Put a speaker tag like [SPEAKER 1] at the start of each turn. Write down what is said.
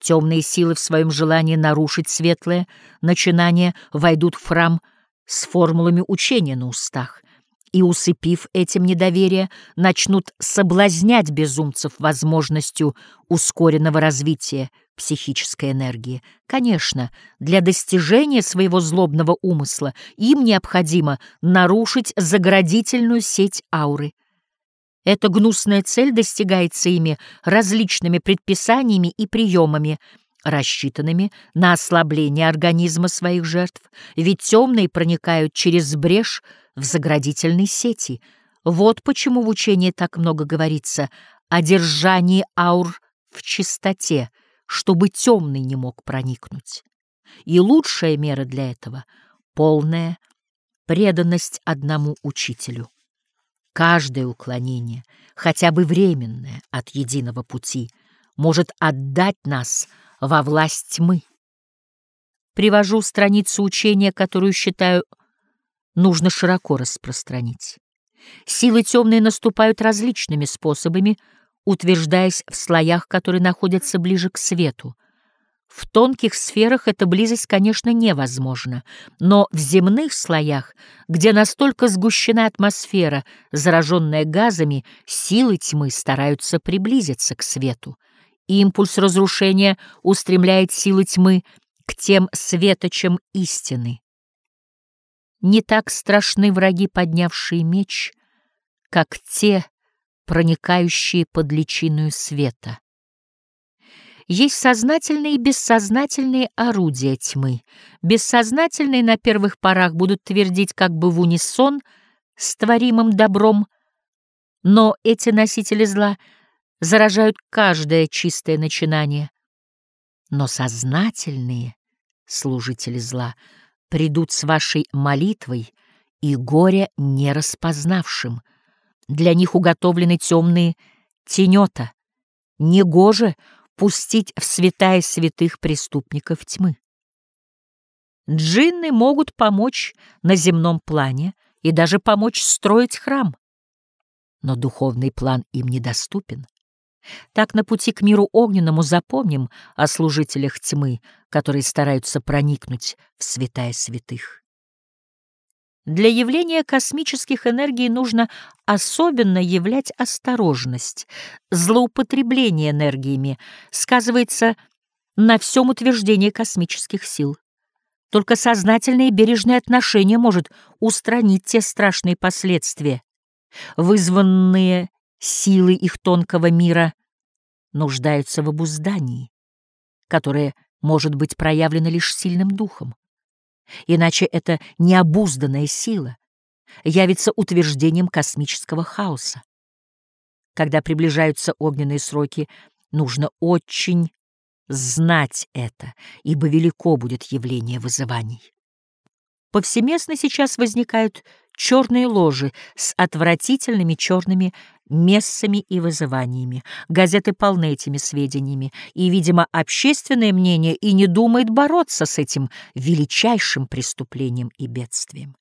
[SPEAKER 1] Темные силы в своем желании нарушить светлое начинание войдут в храм с формулами учения на устах и, усыпив этим недоверие, начнут соблазнять безумцев возможностью ускоренного развития психической энергии. Конечно, для достижения своего злобного умысла им необходимо нарушить заградительную сеть ауры. Эта гнусная цель достигается ими различными предписаниями и приемами, рассчитанными на ослабление организма своих жертв, ведь темные проникают через брешь в заградительной сети. Вот почему в учении так много говорится о держании аур в чистоте, чтобы темный не мог проникнуть. И лучшая мера для этого — полная преданность одному учителю. Каждое уклонение, хотя бы временное, от единого пути, может отдать нас во власть тьмы. Привожу страницу учения, которую считаю нужно широко распространить. Силы темные наступают различными способами, утверждаясь в слоях, которые находятся ближе к свету. В тонких сферах эта близость, конечно, невозможна, но в земных слоях, где настолько сгущена атмосфера, зараженная газами, силы тьмы стараются приблизиться к свету. Импульс разрушения устремляет силы тьмы к тем светочам истины. Не так страшны враги, поднявшие меч, как те, проникающие под личиную света. Есть сознательные и бессознательные орудия тьмы. Бессознательные на первых порах будут твердить как бы в унисон с творимым добром, но эти носители зла заражают каждое чистое начинание. Но сознательные служители зла придут с вашей молитвой и горе не распознавшим. Для них уготовлены темные тенета. Негоже пустить в святая святых преступников тьмы. Джинны могут помочь на земном плане и даже помочь строить храм, но духовный план им недоступен. Так на пути к миру огненному запомним о служителях тьмы, которые стараются проникнуть в святая святых. Для явления космических энергий нужно особенно являть осторожность. Злоупотребление энергиями сказывается на всем утверждении космических сил. Только сознательное и бережное отношение может устранить те страшные последствия, вызванные силы их тонкого мира нуждаются в обуздании, которое может быть проявлено лишь сильным духом. Иначе это необузданная сила явится утверждением космического хаоса. Когда приближаются огненные сроки, нужно очень знать это, ибо велико будет явление вызываний. Повсеместно сейчас возникают черные ложи с отвратительными черными мессами и вызываниями. Газеты полны этими сведениями, и, видимо, общественное мнение и не думает бороться с этим величайшим преступлением и бедствием.